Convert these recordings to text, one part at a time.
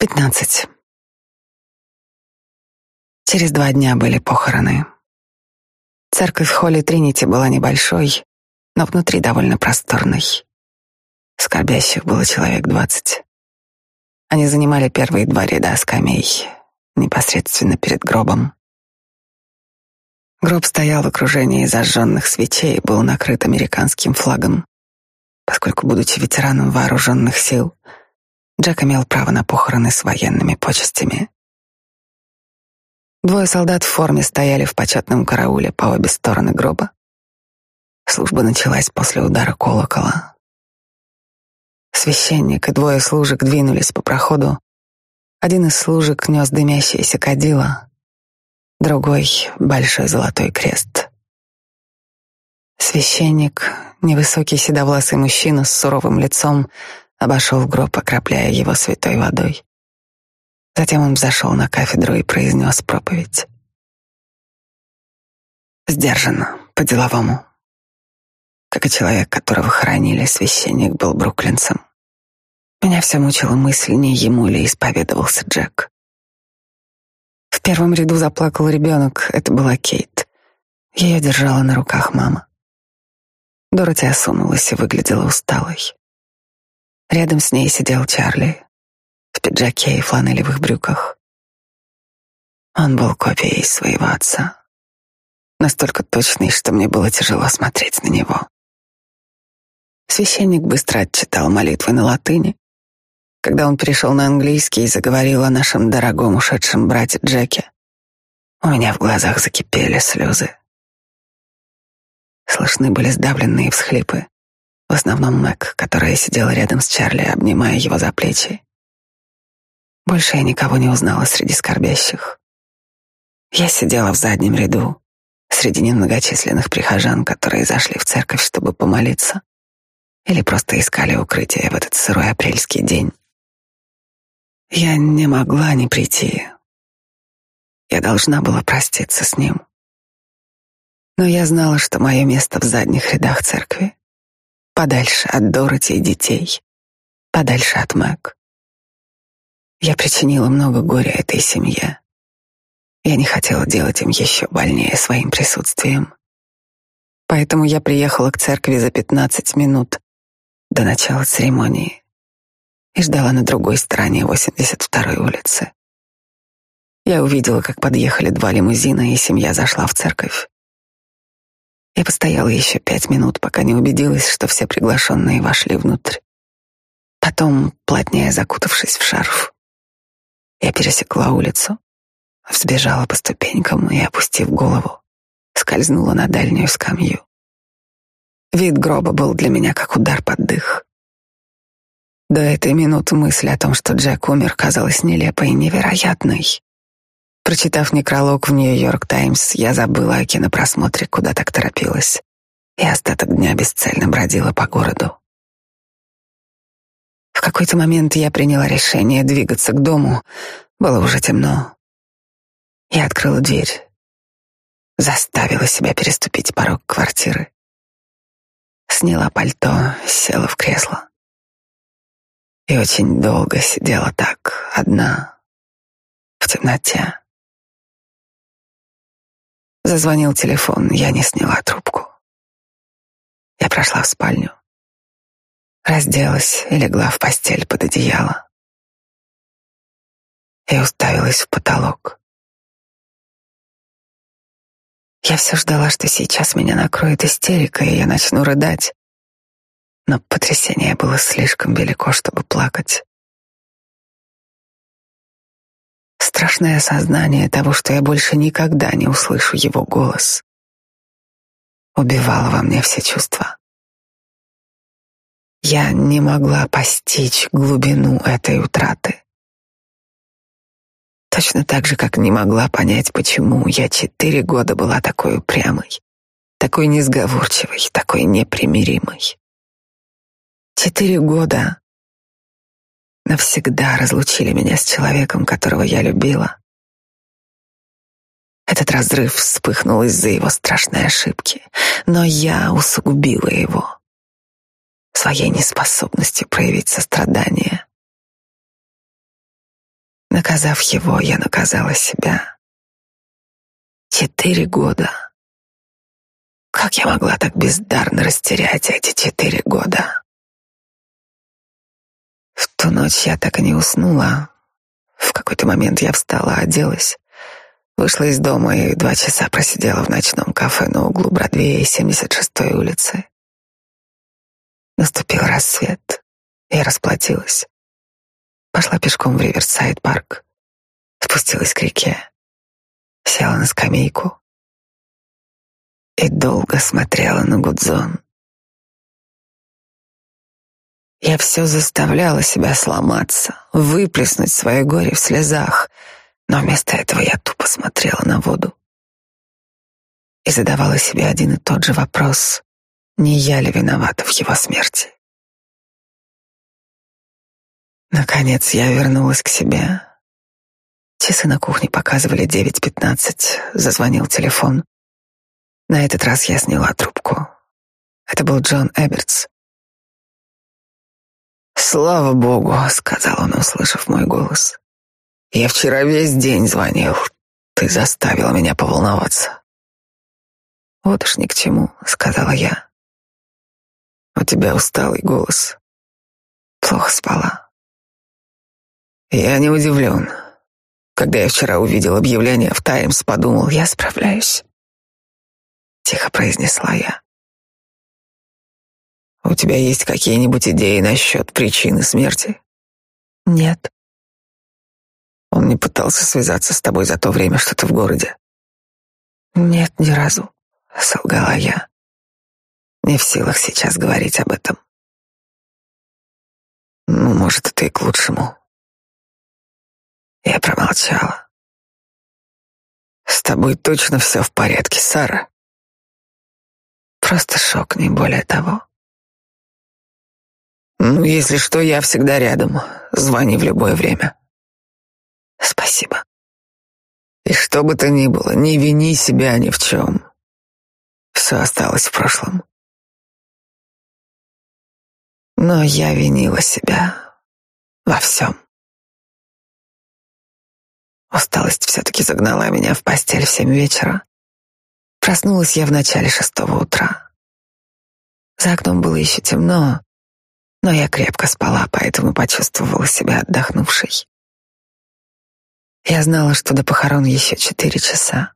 Пятнадцать. Через два дня были похороны. Церковь в холле Тринити была небольшой, но внутри довольно просторной. Скорбящих было человек двадцать. Они занимали первые два ряда скамей, непосредственно перед гробом. Гроб стоял в окружении зажженных свечей и был накрыт американским флагом, поскольку, будучи ветераном вооруженных сил, Джек имел право на похороны с военными почестями. Двое солдат в форме стояли в почетном карауле по обе стороны гроба. Служба началась после удара колокола. Священник и двое служек двинулись по проходу. Один из служек нес дымящееся кадило, другой — большой золотой крест. Священник, невысокий седовласый мужчина с суровым лицом, обошел гроб, окропляя его святой водой. Затем он взошел на кафедру и произнес проповедь. Сдержанно, по-деловому. Как и человек, которого хоронили, священник был бруклинцем. Меня все мучила мысль, не ему ли исповедовался Джек. В первом ряду заплакал ребенок, это была Кейт. Ее держала на руках мама. Дороти осунулась и выглядела усталой. Рядом с ней сидел Чарли в пиджаке и фланелевых брюках. Он был копией своего отца, настолько точный, что мне было тяжело смотреть на него. Священник быстро отчитал молитвы на латыни. Когда он перешел на английский и заговорил о нашем дорогом ушедшем брате Джеке, у меня в глазах закипели слезы. Слышны были сдавленные всхлипы. В основном Мэг, которая сидела рядом с Чарли, обнимая его за плечи. Больше я никого не узнала среди скорбящих. Я сидела в заднем ряду, среди немногочисленных прихожан, которые зашли в церковь, чтобы помолиться, или просто искали укрытие в этот сырой апрельский день. Я не могла не прийти. Я должна была проститься с ним. Но я знала, что мое место в задних рядах церкви подальше от Дороти и детей, подальше от Мэг. Я причинила много горя этой семье. Я не хотела делать им еще больнее своим присутствием. Поэтому я приехала к церкви за пятнадцать минут до начала церемонии и ждала на другой стороне 82-й улицы. Я увидела, как подъехали два лимузина, и семья зашла в церковь. Я постояла еще пять минут, пока не убедилась, что все приглашенные вошли внутрь. Потом, плотнее закутавшись в шарф, я пересекла улицу, взбежала по ступенькам и, опустив голову, скользнула на дальнюю скамью. Вид гроба был для меня как удар под дых. До этой минуты мысль о том, что Джек умер, казалась нелепой и невероятной. Прочитав некролог в Нью-Йорк Таймс, я забыла о кинопросмотре, куда так торопилась, и остаток дня бесцельно бродила по городу. В какой-то момент я приняла решение двигаться к дому. Было уже темно. Я открыла дверь, заставила себя переступить порог квартиры. Сняла пальто, села в кресло. И очень долго сидела так, одна, в темноте. Зазвонил телефон, я не сняла трубку. Я прошла в спальню, разделась и легла в постель под одеяло. И уставилась в потолок. Я все ждала, что сейчас меня накроет истерика, и я начну рыдать. Но потрясение было слишком велико, чтобы плакать. Страшное осознание того, что я больше никогда не услышу его голос, убивало во мне все чувства. Я не могла постичь глубину этой утраты. Точно так же, как не могла понять, почему я четыре года была такой упрямой, такой несговорчивой, такой непримиримой. Четыре года навсегда разлучили меня с человеком, которого я любила. Этот разрыв вспыхнул из-за его страшной ошибки, но я усугубила его своей неспособностью проявить сострадание. Наказав его, я наказала себя. Четыре года. Как я могла так бездарно растерять эти четыре года? В ту ночь я так и не уснула. В какой-то момент я встала, оделась, вышла из дома и два часа просидела в ночном кафе на углу Бродвея и 76-й улицы. Наступил рассвет. Я расплатилась. Пошла пешком в Риверсайд-парк. Спустилась к реке. Села на скамейку. И долго смотрела на Гудзон. Я все заставляла себя сломаться, выплеснуть свое горе в слезах, но вместо этого я тупо смотрела на воду и задавала себе один и тот же вопрос, не я ли виновата в его смерти. Наконец я вернулась к себе. Часы на кухне показывали девять пятнадцать. Зазвонил телефон. На этот раз я сняла трубку. Это был Джон Эбертс. «Слава богу», — сказал он, услышав мой голос. «Я вчера весь день звонил. Ты заставила меня поволноваться». «Вот уж ни к чему», — сказала я. «У тебя усталый голос. Плохо спала». Я не удивлен. Когда я вчера увидел объявление в «Таймс», подумал, я справляюсь. Тихо произнесла я. У тебя есть какие-нибудь идеи насчет причины смерти? Нет. Он не пытался связаться с тобой за то время, что ты в городе? Нет, ни разу, солгала я. Не в силах сейчас говорить об этом. Ну, может, это и к лучшему. Я промолчала. «С тобой точно все в порядке, Сара?» «Просто шок, не более того». «Ну, если что, я всегда рядом. Звони в любое время». «Спасибо». «И что бы то ни было, не вини себя ни в чем. Все осталось в прошлом». Но я винила себя во всем. Усталость все-таки загнала меня в постель в семь вечера. Проснулась я в начале шестого утра. За окном было еще темно, но я крепко спала, поэтому почувствовала себя отдохнувшей. Я знала, что до похорон еще четыре часа.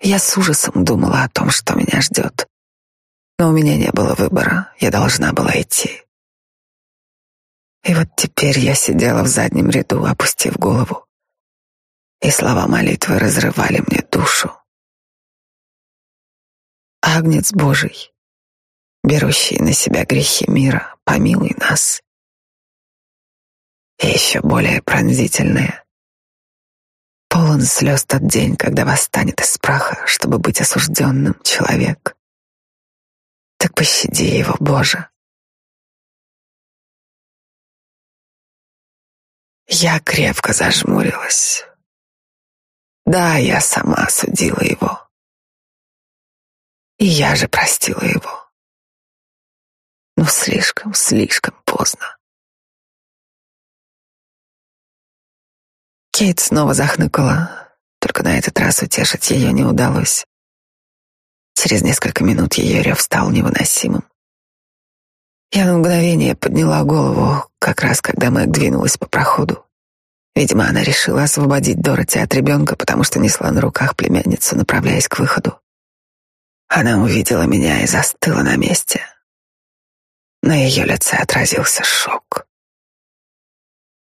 Я с ужасом думала о том, что меня ждет. Но у меня не было выбора, я должна была идти. И вот теперь я сидела в заднем ряду, опустив голову и слова молитвы разрывали мне душу. Агнец Божий, берущий на себя грехи мира, помилуй нас. И еще более пронзительное. Полон слез тот день, когда восстанет из праха, чтобы быть осужденным человек. Так пощади его, Боже. Я крепко зажмурилась. Да, я сама осудила его. И я же простила его. Но слишком, слишком поздно. Кейт снова захныкала, только на этот раз утешить ее не удалось. Через несколько минут ее рев стал невыносимым. Я на мгновение подняла голову, как раз когда Мэг двинулась по проходу. Видимо, она решила освободить Дороти от ребенка, потому что несла на руках племянницу, направляясь к выходу. Она увидела меня и застыла на месте. На ее лице отразился шок.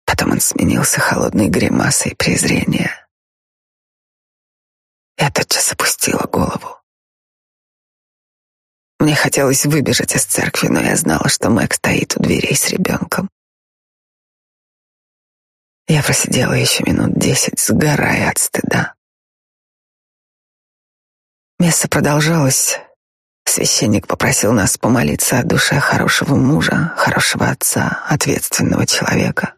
Потом он сменился холодной гримасой презрения. Я тотчас опустила голову. Мне хотелось выбежать из церкви, но я знала, что Мэг стоит у дверей с ребенком. Я просидела еще минут десять, сгорая от стыда. Место продолжалось. Священник попросил нас помолиться о душе хорошего мужа, хорошего отца, ответственного человека.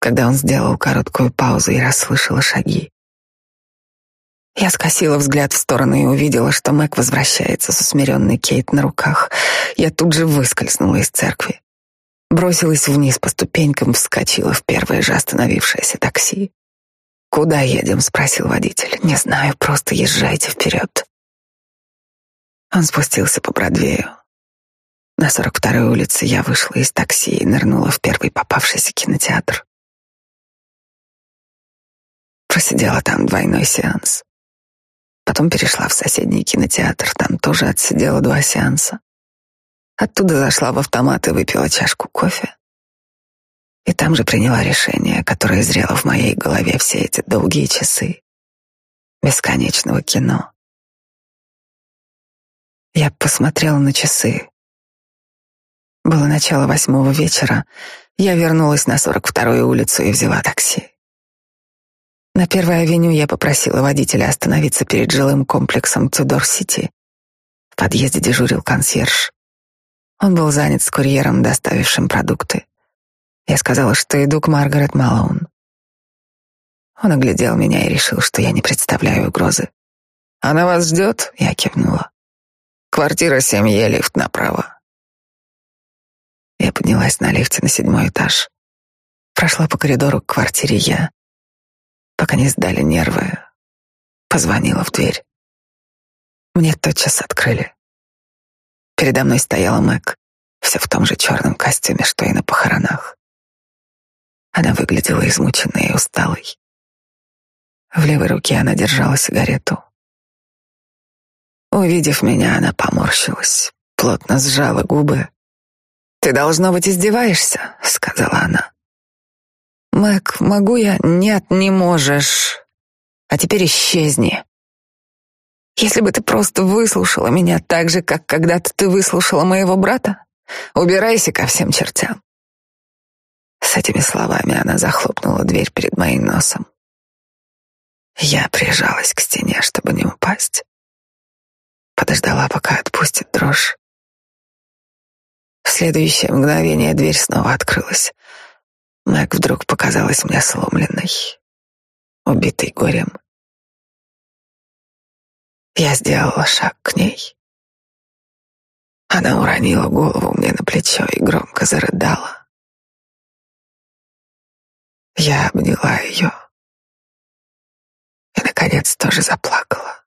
Когда он сделал короткую паузу и расслышала шаги, я скосила взгляд в сторону и увидела, что Мэг возвращается с усмиренной Кейт на руках. Я тут же выскользнула из церкви. Бросилась вниз по ступенькам, вскочила в первое же остановившееся такси. «Куда едем?» — спросил водитель. «Не знаю, просто езжайте вперед». Он спустился по Бродвею. На 42-й улице я вышла из такси и нырнула в первый попавшийся кинотеатр. Просидела там двойной сеанс. Потом перешла в соседний кинотеатр, там тоже отсидела два сеанса. Оттуда зашла в автомат и выпила чашку кофе. И там же приняла решение, которое зрело в моей голове все эти долгие часы бесконечного кино. Я посмотрела на часы. Было начало восьмого вечера. Я вернулась на сорок вторую улицу и взяла такси. На Первой авеню я попросила водителя остановиться перед жилым комплексом Тюдор-Сити. В подъезде дежурил консьерж. Он был занят с курьером, доставившим продукты. Я сказала, что иду к Маргарет Малоун. Он оглядел меня и решил, что я не представляю угрозы. «Она вас ждет?» — я кивнула. «Квартира семь Е, лифт направо». Я поднялась на лифте на седьмой этаж. Прошла по коридору к квартире Я, пока не сдали нервы. Позвонила в дверь. Мне тотчас открыли. Передо мной стояла Мэг, все в том же черном костюме, что и на похоронах. Она выглядела измученной и усталой. В левой руке она держала сигарету. Увидев меня, она поморщилась, плотно сжала губы. «Ты, должно быть, издеваешься», — сказала она. «Мэг, могу я?» «Нет, не можешь. А теперь исчезни. Если бы ты просто выслушала меня так же, как когда-то ты выслушала моего брата, убирайся ко всем чертям. С этими словами она захлопнула дверь перед моим носом. Я прижалась к стене, чтобы не упасть. Подождала, пока отпустит дрожь. В следующее мгновение дверь снова открылась. Мэг вдруг показалась мне сломленной, убитой горем. Я сделала шаг к ней. Она уронила голову мне на плечо и громко зарыдала. Я обняла ее и, наконец, тоже заплакала.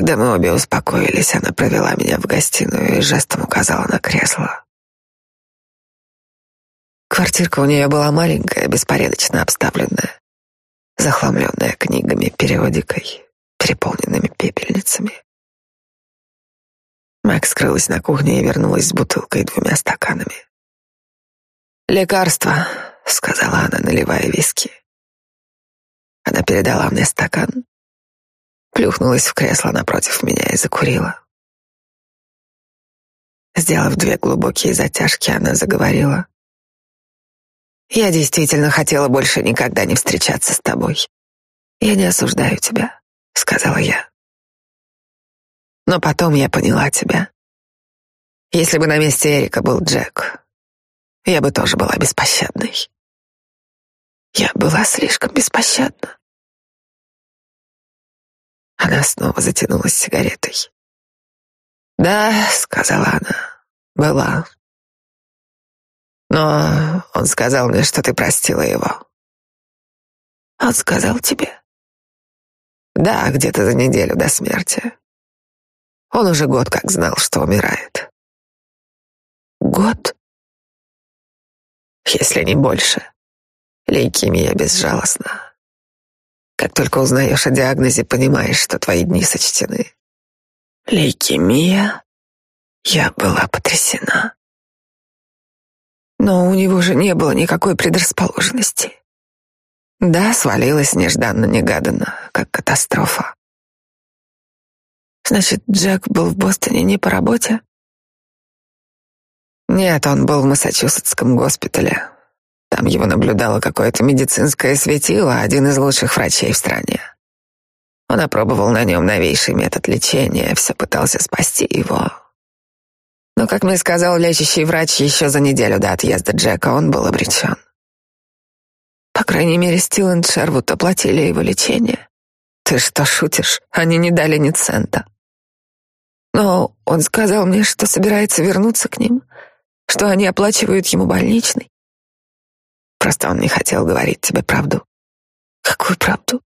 Когда мы обе успокоились, она провела меня в гостиную и жестом указала на кресло. Квартирка у нее была маленькая, беспорядочно обставленная захламленная книгами, периодикой, переполненными пепельницами. Мэг скрылась на кухне и вернулась с бутылкой и двумя стаканами. «Лекарство», — сказала она, наливая виски. Она передала мне стакан, плюхнулась в кресло напротив меня и закурила. Сделав две глубокие затяжки, она заговорила. Я действительно хотела больше никогда не встречаться с тобой. Я не осуждаю тебя, сказала я. Но потом я поняла тебя. Если бы на месте Эрика был Джек, я бы тоже была беспощадной. Я была слишком беспощадна. Она снова затянулась сигаретой. «Да», — сказала она, — «была. Но он сказал мне, что ты простила его. Он сказал тебе? Да, где-то за неделю до смерти. Он уже год как знал, что умирает. Год? Если не больше. Лейкемия безжалостна. Как только узнаешь о диагнозе, понимаешь, что твои дни сочтены. Лейкемия? Я была потрясена. Но у него же не было никакой предрасположенности. Да, свалилась нежданно-негаданно, как катастрофа. Значит, Джек был в Бостоне не по работе? Нет, он был в Массачусетском госпитале. Там его наблюдало какое-то медицинское светило, один из лучших врачей в стране. Он опробовал на нем новейший метод лечения, все пытался спасти его, но, как мне сказал лечащий врач еще за неделю до отъезда Джека, он был обречен. По крайней мере, Стил и Шервуд оплатили его лечение. Ты что, шутишь? Они не дали ни цента. Но он сказал мне, что собирается вернуться к ним, что они оплачивают ему больничный. Просто он не хотел говорить тебе правду. Какую правду?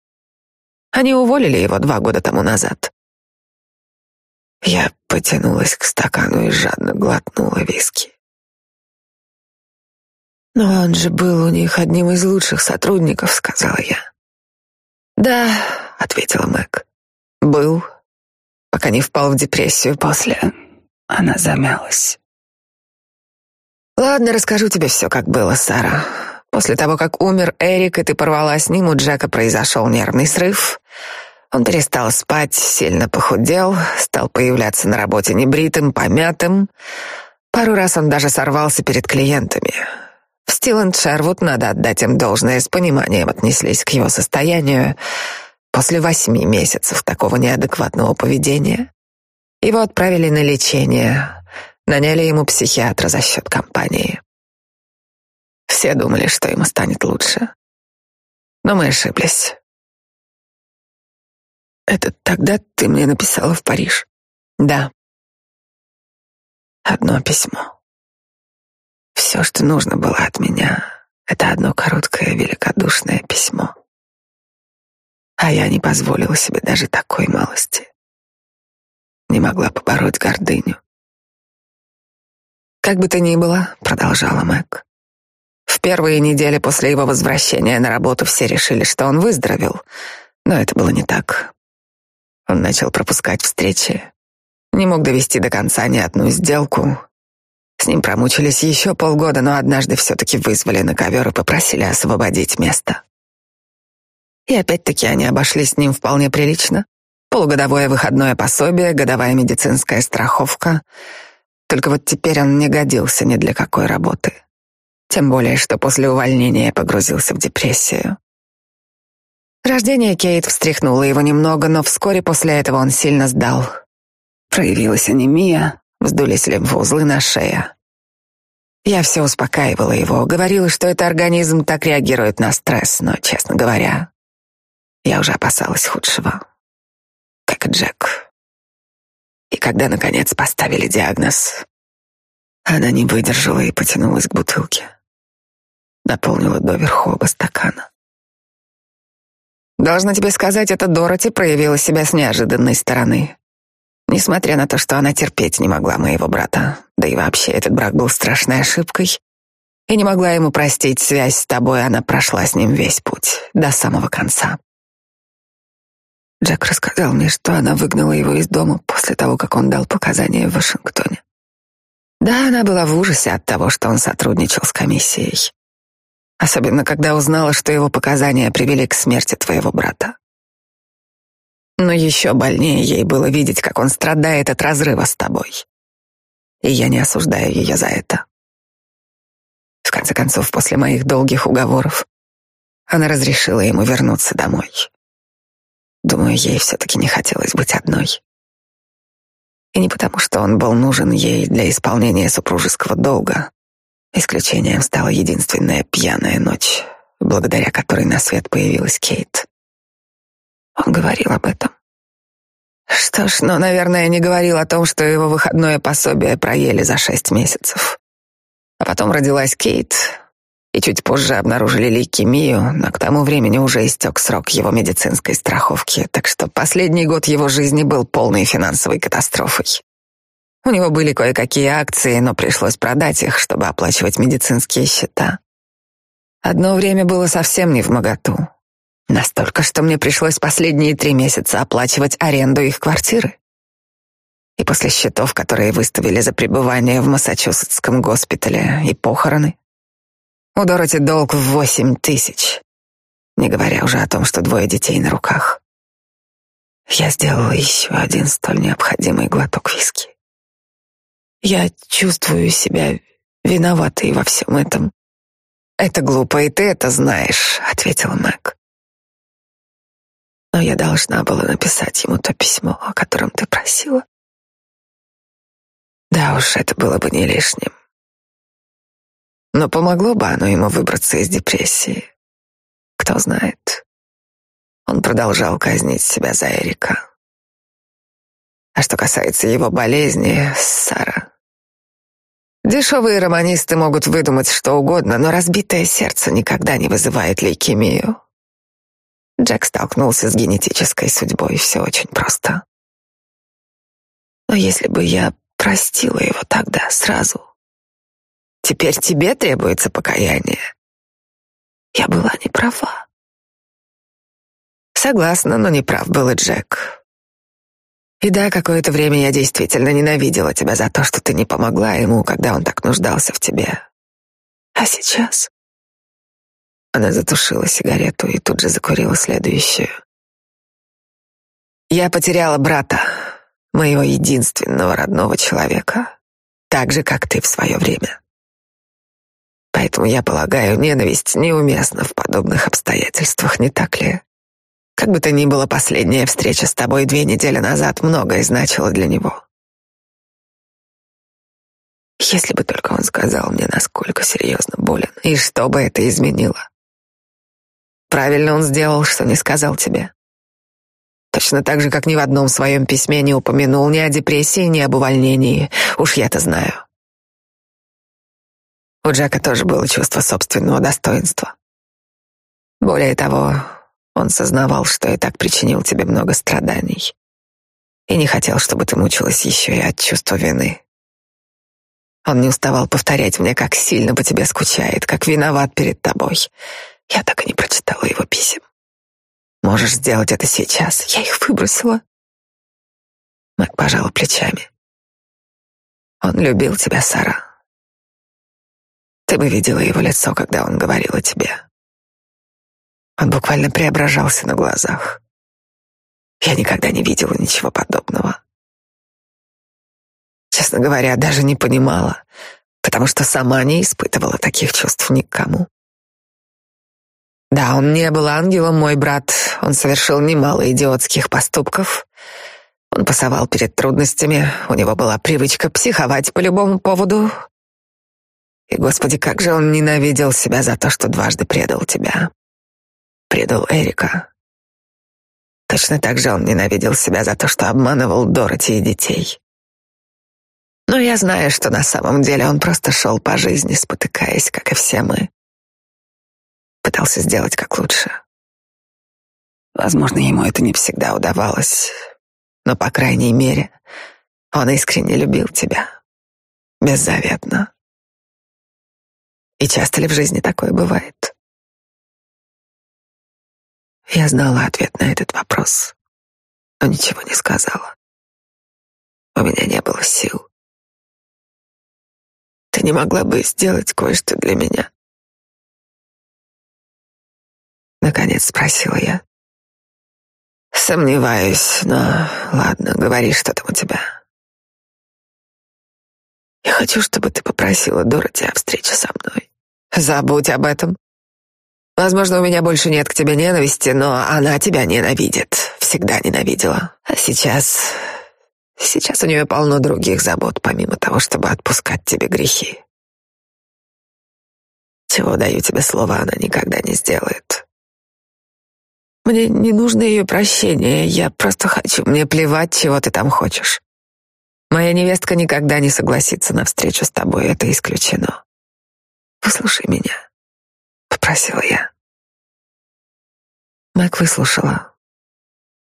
Они уволили его два года тому назад. Я потянулась к стакану и жадно глотнула виски. Но он же был у них одним из лучших сотрудников, сказала я. Да, ответила Мэг. Был, пока не впал в депрессию после. Она замялась. Ладно, расскажу тебе все, как было, Сара. После того, как умер Эрик, и ты порвала с ним, у Джека произошел нервный срыв. Он перестал спать, сильно похудел, стал появляться на работе небритым, помятым. Пару раз он даже сорвался перед клиентами. В Стиланд Шервуд, надо отдать им должное, с пониманием отнеслись к его состоянию. После восьми месяцев такого неадекватного поведения его отправили на лечение, наняли ему психиатра за счет компании. Все думали, что ему станет лучше. Но мы ошиблись. Это тогда ты мне написала в Париж? Да. Одно письмо. Все, что нужно было от меня, это одно короткое великодушное письмо. А я не позволила себе даже такой малости. Не могла побороть гордыню. Как бы то ни было, продолжала Мэг, в первые недели после его возвращения на работу все решили, что он выздоровел, но это было не так. Он начал пропускать встречи, не мог довести до конца ни одну сделку. С ним промучились еще полгода, но однажды все-таки вызвали на ковер и попросили освободить место. И опять-таки они обошлись с ним вполне прилично. Полугодовое выходное пособие, годовая медицинская страховка. Только вот теперь он не годился ни для какой работы. Тем более, что после увольнения погрузился в депрессию. Рождение Кейт встряхнуло его немного, но вскоре после этого он сильно сдал. Проявилась анемия, вздулись лимфоузлы на шее. Я все успокаивала его, говорила, что это организм так реагирует на стресс, но, честно говоря, я уже опасалась худшего. Как и Джек. И когда, наконец, поставили диагноз, она не выдержала и потянулась к бутылке наполнила доверху оба стакана. Должна тебе сказать, эта Дороти проявила себя с неожиданной стороны. Несмотря на то, что она терпеть не могла моего брата, да и вообще этот брак был страшной ошибкой, и не могла ему простить связь с тобой, она прошла с ним весь путь, до самого конца. Джек рассказал мне, что она выгнала его из дома после того, как он дал показания в Вашингтоне. Да, она была в ужасе от того, что он сотрудничал с комиссией особенно когда узнала, что его показания привели к смерти твоего брата. Но еще больнее ей было видеть, как он страдает от разрыва с тобой. И я не осуждаю ее за это. В конце концов, после моих долгих уговоров, она разрешила ему вернуться домой. Думаю, ей все-таки не хотелось быть одной. И не потому, что он был нужен ей для исполнения супружеского долга, Исключением стала единственная пьяная ночь, благодаря которой на свет появилась Кейт. Он говорил об этом. Что ж, но, наверное, не говорил о том, что его выходное пособие проели за шесть месяцев. А потом родилась Кейт, и чуть позже обнаружили лейкемию, но к тому времени уже истек срок его медицинской страховки, так что последний год его жизни был полной финансовой катастрофой. У него были кое-какие акции, но пришлось продать их, чтобы оплачивать медицинские счета. Одно время было совсем не в моготу. Настолько, что мне пришлось последние три месяца оплачивать аренду их квартиры. И после счетов, которые выставили за пребывание в Массачусетском госпитале и похороны, у Дороти долг в восемь тысяч, не говоря уже о том, что двое детей на руках. Я сделала еще один столь необходимый глоток виски. Я чувствую себя виноватой во всем этом. Это глупо, и ты это знаешь, ответила Мэг. Но я должна была написать ему то письмо, о котором ты просила. Да уж, это было бы не лишним. Но помогло бы оно ему выбраться из депрессии. Кто знает. Он продолжал казнить себя за Эрика. А что касается его болезни, Сара, Дешевые романисты могут выдумать что угодно, но разбитое сердце никогда не вызывает лейкемию. Джек столкнулся с генетической судьбой, все очень просто. Но если бы я простила его тогда сразу, теперь тебе требуется покаяние. Я была не права. Согласна, но не прав был и Джек. И да, какое-то время я действительно ненавидела тебя за то, что ты не помогла ему, когда он так нуждался в тебе. А сейчас... Она затушила сигарету и тут же закурила следующую. Я потеряла брата, моего единственного родного человека, так же, как ты в свое время. Поэтому я полагаю, ненависть неуместна в подобных обстоятельствах, не так ли? Как бы то ни было, последняя встреча с тобой две недели назад многое значила для него. Если бы только он сказал мне, насколько серьезно болен, и что бы это изменило. Правильно он сделал, что не сказал тебе. Точно так же, как ни в одном своем письме не упомянул ни о депрессии, ни об увольнении. Уж я-то знаю. У Джека тоже было чувство собственного достоинства. Более того, он сознавал, что и так причинил тебе много страданий. И не хотел, чтобы ты мучилась еще и от чувства вины. Он не уставал повторять мне, как сильно по тебе скучает, как виноват перед тобой. Я так и не прочитала его писем. Можешь сделать это сейчас. Я их выбросила. Мэг пожала плечами. Он любил тебя, Сара. Ты бы видела его лицо, когда он говорил о тебе. Он буквально преображался на глазах. Я никогда не видела ничего подобного. Честно говоря, даже не понимала, потому что сама не испытывала таких чувств никому. Да, он не был ангелом, мой брат. Он совершил немало идиотских поступков. Он пасовал перед трудностями. У него была привычка психовать по любому поводу. И, Господи, как же он ненавидел себя за то, что дважды предал тебя предал Эрика. Точно так же он ненавидел себя за то, что обманывал Дороти и детей. Но я знаю, что на самом деле он просто шел по жизни, спотыкаясь, как и все мы. Пытался сделать как лучше. Возможно, ему это не всегда удавалось, но, по крайней мере, он искренне любил тебя. Беззаветно. И часто ли в жизни такое бывает? Я знала ответ на этот вопрос, но ничего не сказала. У меня не было сил. Ты не могла бы сделать кое-что для меня? Наконец спросила я. Сомневаюсь, но ладно, говори, что там у тебя. Я хочу, чтобы ты попросила Дороти о встрече со мной. Забудь об этом. Возможно, у меня больше нет к тебе ненависти, но она тебя ненавидит, всегда ненавидела. А сейчас... Сейчас у нее полно других забот, помимо того, чтобы отпускать тебе грехи. Чего даю тебе слово, она никогда не сделает. Мне не нужно ее прощение, я просто хочу, мне плевать, чего ты там хочешь. Моя невестка никогда не согласится на встречу с тобой, это исключено. Послушай меня попросила я. Мэг выслушала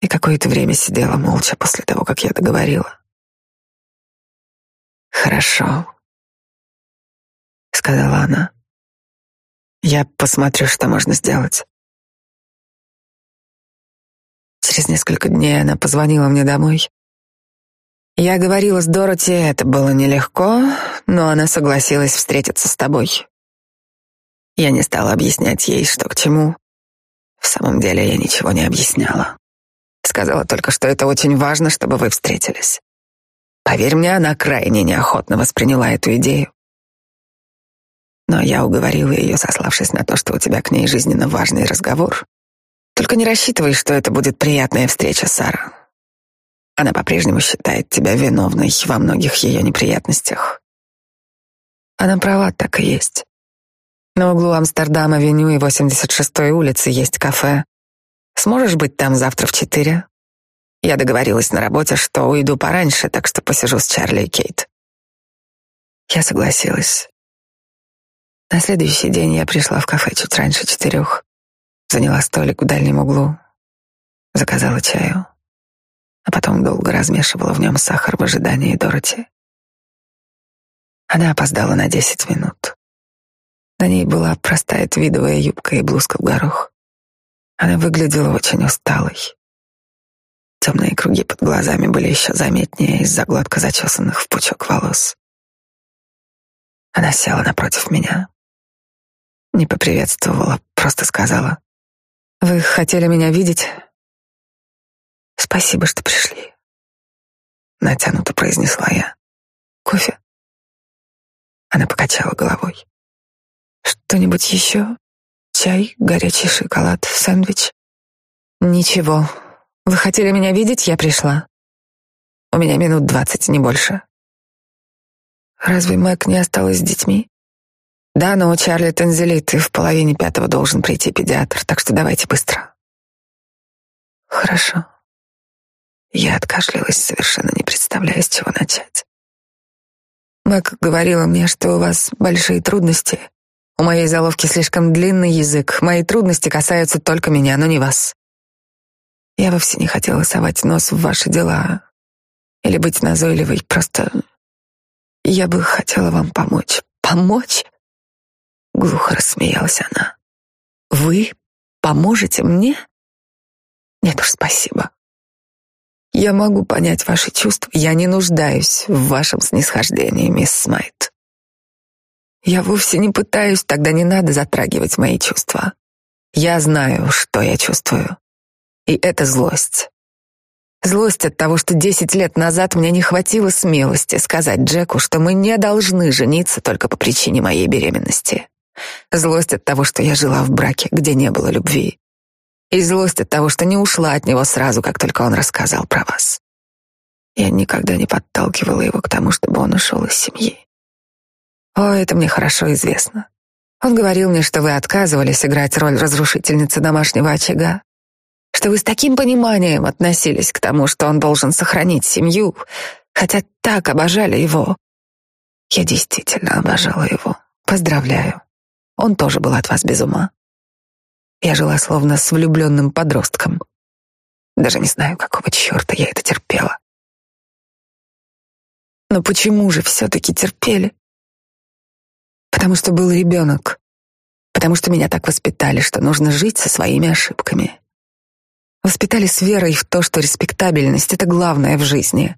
и какое-то время сидела молча после того, как я договорила. «Хорошо», — сказала она. «Я посмотрю, что можно сделать». Через несколько дней она позвонила мне домой. Я говорила с Дороти, это было нелегко, но она согласилась встретиться с тобой. Я не стала объяснять ей, что к чему. В самом деле я ничего не объясняла. Сказала только, что это очень важно, чтобы вы встретились. Поверь мне, она крайне неохотно восприняла эту идею. Но я уговорила ее, сославшись на то, что у тебя к ней жизненно важный разговор. Только не рассчитывай, что это будет приятная встреча, Сара. Она по-прежнему считает тебя виновной во многих ее неприятностях. Она права, так и есть. На углу Амстердама-авеню и 86-й улицы есть кафе. Сможешь быть там завтра в четыре? Я договорилась на работе, что уйду пораньше, так что посижу с Чарли и Кейт. Я согласилась. На следующий день я пришла в кафе чуть раньше четырех, заняла столик в дальнем углу, заказала чаю, а потом долго размешивала в нем сахар в ожидании Дороти. Она опоздала на десять минут. На ней была простая твидовая юбка и блузка в горох. Она выглядела очень усталой. Темные круги под глазами были еще заметнее из-за гладко зачесанных в пучок волос. Она села напротив меня. Не поприветствовала, просто сказала. «Вы хотели меня видеть?» «Спасибо, что пришли», — натянуто произнесла я. «Кофе?» Она покачала головой. Что-нибудь еще? Чай, горячий шоколад, сэндвич? Ничего. Вы хотели меня видеть, я пришла. У меня минут двадцать, не больше. Разве Мэг не осталась с детьми? Да, но у Чарли Танзелит, и в половине пятого должен прийти педиатр, так что давайте быстро. Хорошо. Я откашлялась, совершенно не представляя, с чего начать. Мэг говорила мне, что у вас большие трудности. У моей заловки слишком длинный язык. Мои трудности касаются только меня, но не вас. Я вовсе не хотела совать нос в ваши дела или быть назойливой. Просто я бы хотела вам помочь. Помочь? Глухо рассмеялась она. Вы поможете мне? Нет уж, спасибо. Я могу понять ваши чувства. Я не нуждаюсь в вашем снисхождении, мисс Смайт. Я вовсе не пытаюсь, тогда не надо затрагивать мои чувства. Я знаю, что я чувствую. И это злость. Злость от того, что десять лет назад мне не хватило смелости сказать Джеку, что мы не должны жениться только по причине моей беременности. Злость от того, что я жила в браке, где не было любви. И злость от того, что не ушла от него сразу, как только он рассказал про вас. Я никогда не подталкивала его к тому, чтобы он ушел из семьи. О, это мне хорошо известно. Он говорил мне, что вы отказывались играть роль разрушительницы домашнего очага, что вы с таким пониманием относились к тому, что он должен сохранить семью, хотя так обожали его. Я действительно обожала его. Поздравляю. Он тоже был от вас без ума. Я жила словно с влюбленным подростком. Даже не знаю, какого черта я это терпела. Но почему же все-таки терпели? Потому что был ребенок. Потому что меня так воспитали, что нужно жить со своими ошибками. Воспитали с верой в то, что респектабельность — это главное в жизни.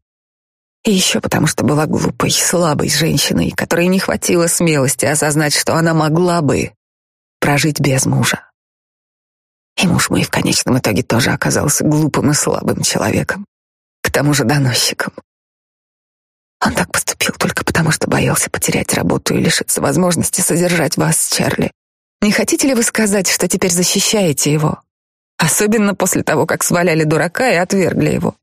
И еще потому, что была глупой, слабой женщиной, которой не хватило смелости осознать, что она могла бы прожить без мужа. И муж мой в конечном итоге тоже оказался глупым и слабым человеком, к тому же доносчиком. Он так поступил только потому, что боялся потерять работу и лишиться возможности содержать вас, Чарли. Не хотите ли вы сказать, что теперь защищаете его? Особенно после того, как сваляли дурака и отвергли его.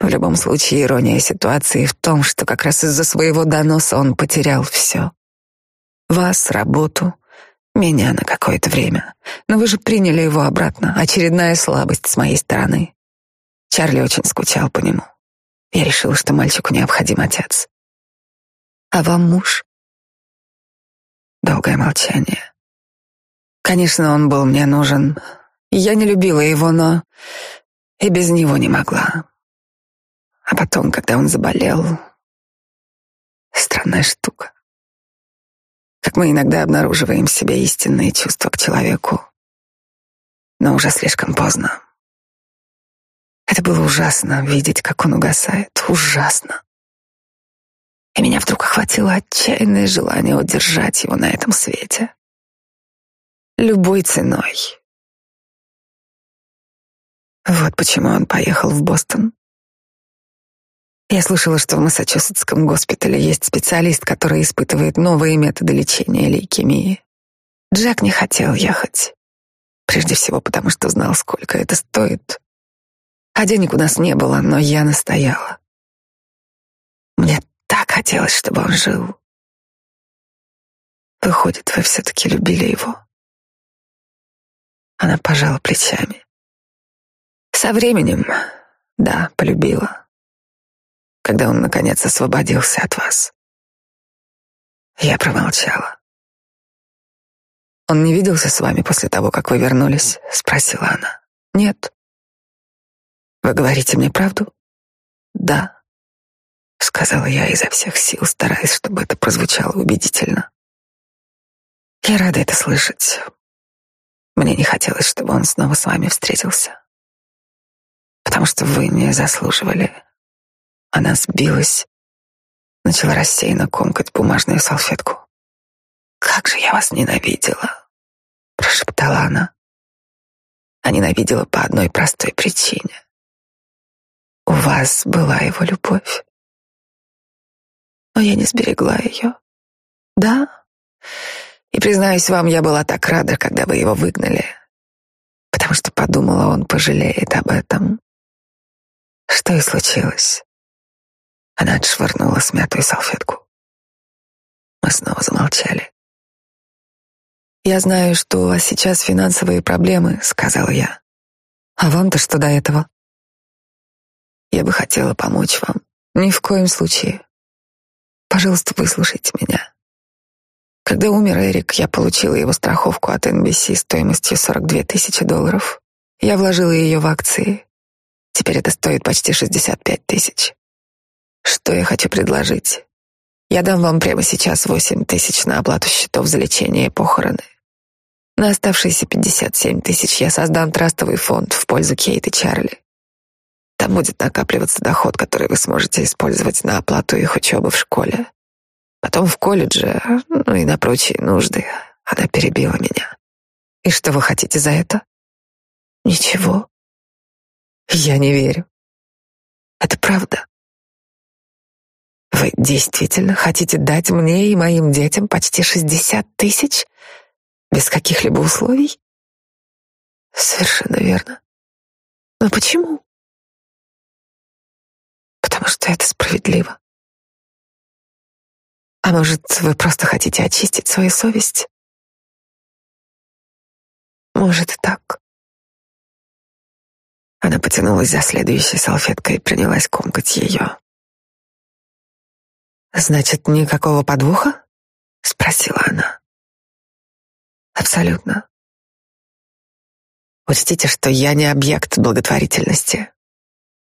В любом случае, ирония ситуации в том, что как раз из-за своего доноса он потерял все. Вас, работу, меня на какое-то время. Но вы же приняли его обратно. Очередная слабость с моей стороны. Чарли очень скучал по нему. Я решила, что мальчику необходим отец. А вам муж? Долгое молчание. Конечно, он был мне нужен. Я не любила его, но и без него не могла. А потом, когда он заболел, странная штука. Как мы иногда обнаруживаем в себе истинные чувства к человеку, но уже слишком поздно. Это было ужасно видеть, как он угасает. Ужасно. И меня вдруг охватило отчаянное желание удержать его на этом свете. Любой ценой. Вот почему он поехал в Бостон. Я слышала, что в Массачусетском госпитале есть специалист, который испытывает новые методы лечения лейкемии. Джек не хотел ехать. Прежде всего потому, что знал, сколько это стоит. А денег у нас не было, но я настояла. Мне так хотелось, чтобы он жил. Выходит, вы все-таки любили его. Она пожала плечами. Со временем, да, полюбила. Когда он, наконец, освободился от вас. Я промолчала. «Он не виделся с вами после того, как вы вернулись?» — спросила она. «Нет». «Вы говорите мне правду?» «Да», — сказала я изо всех сил, стараясь, чтобы это прозвучало убедительно. «Я рада это слышать. Мне не хотелось, чтобы он снова с вами встретился. Потому что вы не заслуживали». Она сбилась, начала рассеянно комкать бумажную салфетку. «Как же я вас ненавидела!» — прошептала она. А ненавидела по одной простой причине. У вас была его любовь. Но я не сберегла ее. Да? И, признаюсь вам, я была так рада, когда вы его выгнали, потому что подумала, он пожалеет об этом. Что и случилось. Она отшвырнула смятую салфетку. Мы снова замолчали. «Я знаю, что у вас сейчас финансовые проблемы», — сказал я. «А вам-то что до этого?» «Я бы хотела помочь вам. Ни в коем случае. Пожалуйста, выслушайте меня. Когда умер Эрик, я получила его страховку от NBC стоимостью 42 тысячи долларов. Я вложила ее в акции. Теперь это стоит почти 65 тысяч. Что я хочу предложить? Я дам вам прямо сейчас 8 тысяч на оплату счетов за лечение и похороны. На оставшиеся 57 тысяч я создам трастовый фонд в пользу Кейт и Чарли. Там будет накапливаться доход, который вы сможете использовать на оплату их учебы в школе. Потом в колледже, ну и на прочие нужды. Она перебила меня. И что вы хотите за это? Ничего. Я не верю. Это правда. Вы действительно хотите дать мне и моим детям почти шестьдесят тысяч? Без каких-либо условий? Совершенно верно. Но почему? Что это справедливо. А может, вы просто хотите очистить свою совесть? Может и так. Она потянулась за следующей салфеткой и принялась комкать ее. «Значит, никакого подвоха?» — спросила она. Абсолютно. Учтите, что я не объект благотворительности.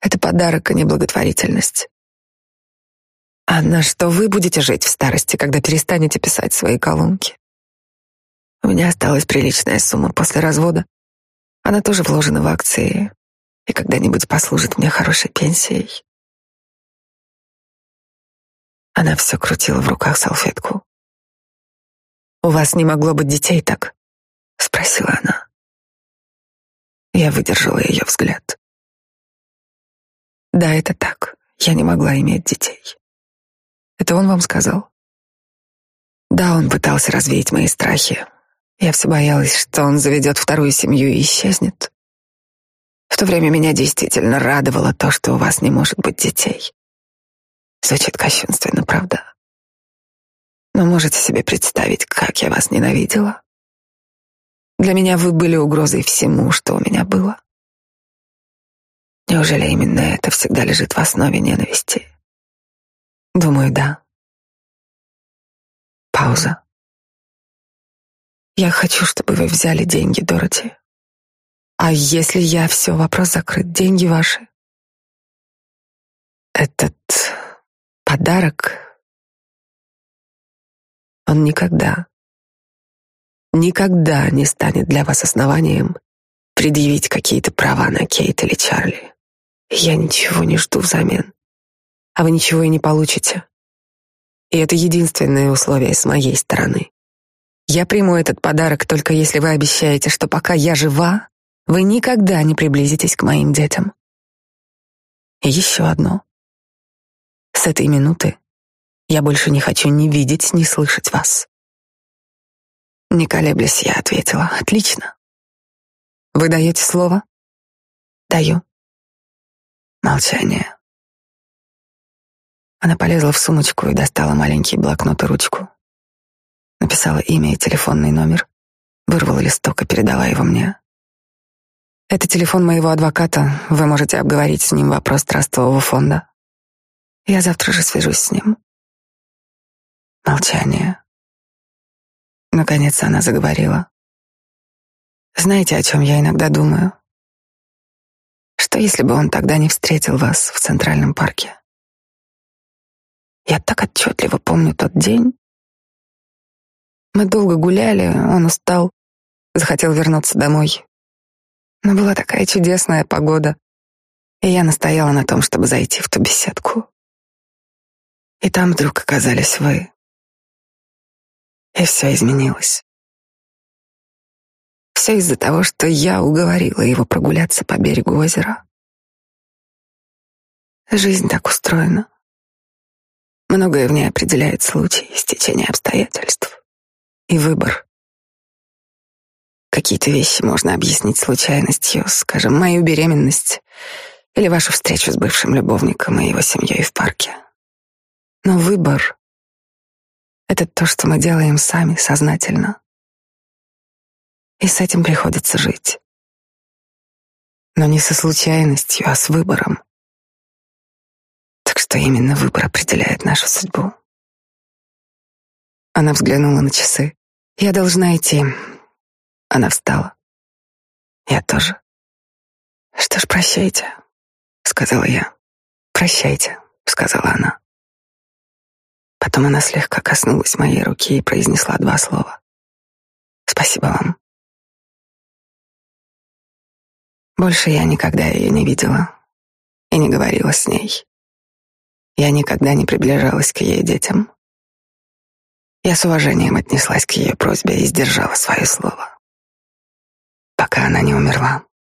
Это подарок, а не благотворительность. А на что вы будете жить в старости, когда перестанете писать свои колонки? У меня осталась приличная сумма после развода. Она тоже вложена в акции и когда-нибудь послужит мне хорошей пенсией. Она все крутила в руках салфетку. «У вас не могло быть детей так?» — спросила она. Я выдержала ее взгляд. «Да, это так. Я не могла иметь детей. Это он вам сказал?» «Да, он пытался развеять мои страхи. Я все боялась, что он заведет вторую семью и исчезнет. В то время меня действительно радовало то, что у вас не может быть детей. Звучит кощунственно, правда? Но можете себе представить, как я вас ненавидела? Для меня вы были угрозой всему, что у меня было. Неужели именно это всегда лежит в основе ненависти? Думаю, да. Пауза. Я хочу, чтобы вы взяли деньги, Дороти. А если я все, вопрос закрыт, деньги ваши. Этот подарок он никогда, никогда не станет для вас основанием предъявить какие-то права на Кейт или Чарли. Я ничего не жду взамен, а вы ничего и не получите. И это единственное условие с моей стороны. Я приму этот подарок только если вы обещаете, что пока я жива, вы никогда не приблизитесь к моим детям. И еще одно. С этой минуты я больше не хочу ни видеть, ни слышать вас. Не колеблясь, я ответила. Отлично. Вы даете слово? Даю. Молчание. Она полезла в сумочку и достала маленький блокнот и ручку. Написала имя и телефонный номер, вырвала листок и передала его мне. Это телефон моего адвоката. Вы можете обговорить с ним вопрос трастового фонда. Я завтра же свяжусь с ним. Молчание. Наконец она заговорила. Знаете, о чем я иногда думаю? Что если бы он тогда не встретил вас в Центральном парке? Я так отчетливо помню тот день. Мы долго гуляли, он устал, захотел вернуться домой. Но была такая чудесная погода, и я настояла на том, чтобы зайти в ту беседку. И там вдруг оказались вы. И все изменилось. Все из-за того, что я уговорила его прогуляться по берегу озера. Жизнь так устроена. Многое в ней определяет случай, стечение обстоятельств и выбор. Какие-то вещи можно объяснить случайностью, скажем, мою беременность или вашу встречу с бывшим любовником и его семьей в парке. Но выбор — это то, что мы делаем сами сознательно. И с этим приходится жить. Но не со случайностью, а с выбором. Так что именно выбор определяет нашу судьбу. Она взглянула на часы. Я должна идти. Она встала. Я тоже. Что ж, прощайте, сказала я. Прощайте, сказала она. Потом она слегка коснулась моей руки и произнесла два слова. Спасибо вам. Больше я никогда ее не видела и не говорила с ней. Я никогда не приближалась к ее детям. Я с уважением отнеслась к ее просьбе и сдержала свое слово, пока она не умерла.